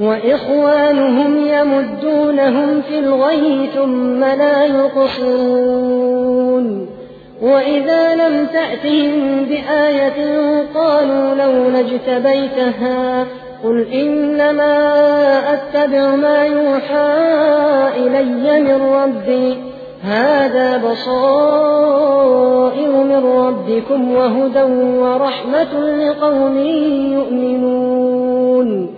وإخوانهم يمدونهم في الغي ثم لا يقصرون. وإذا لم تأتهم بآية قالوا لو نجتبيتها قل إنما أتبع ما يوحى إلي من ربي. هذا بصائر من ربكم وهدى ورحمة لقوم يؤمنون.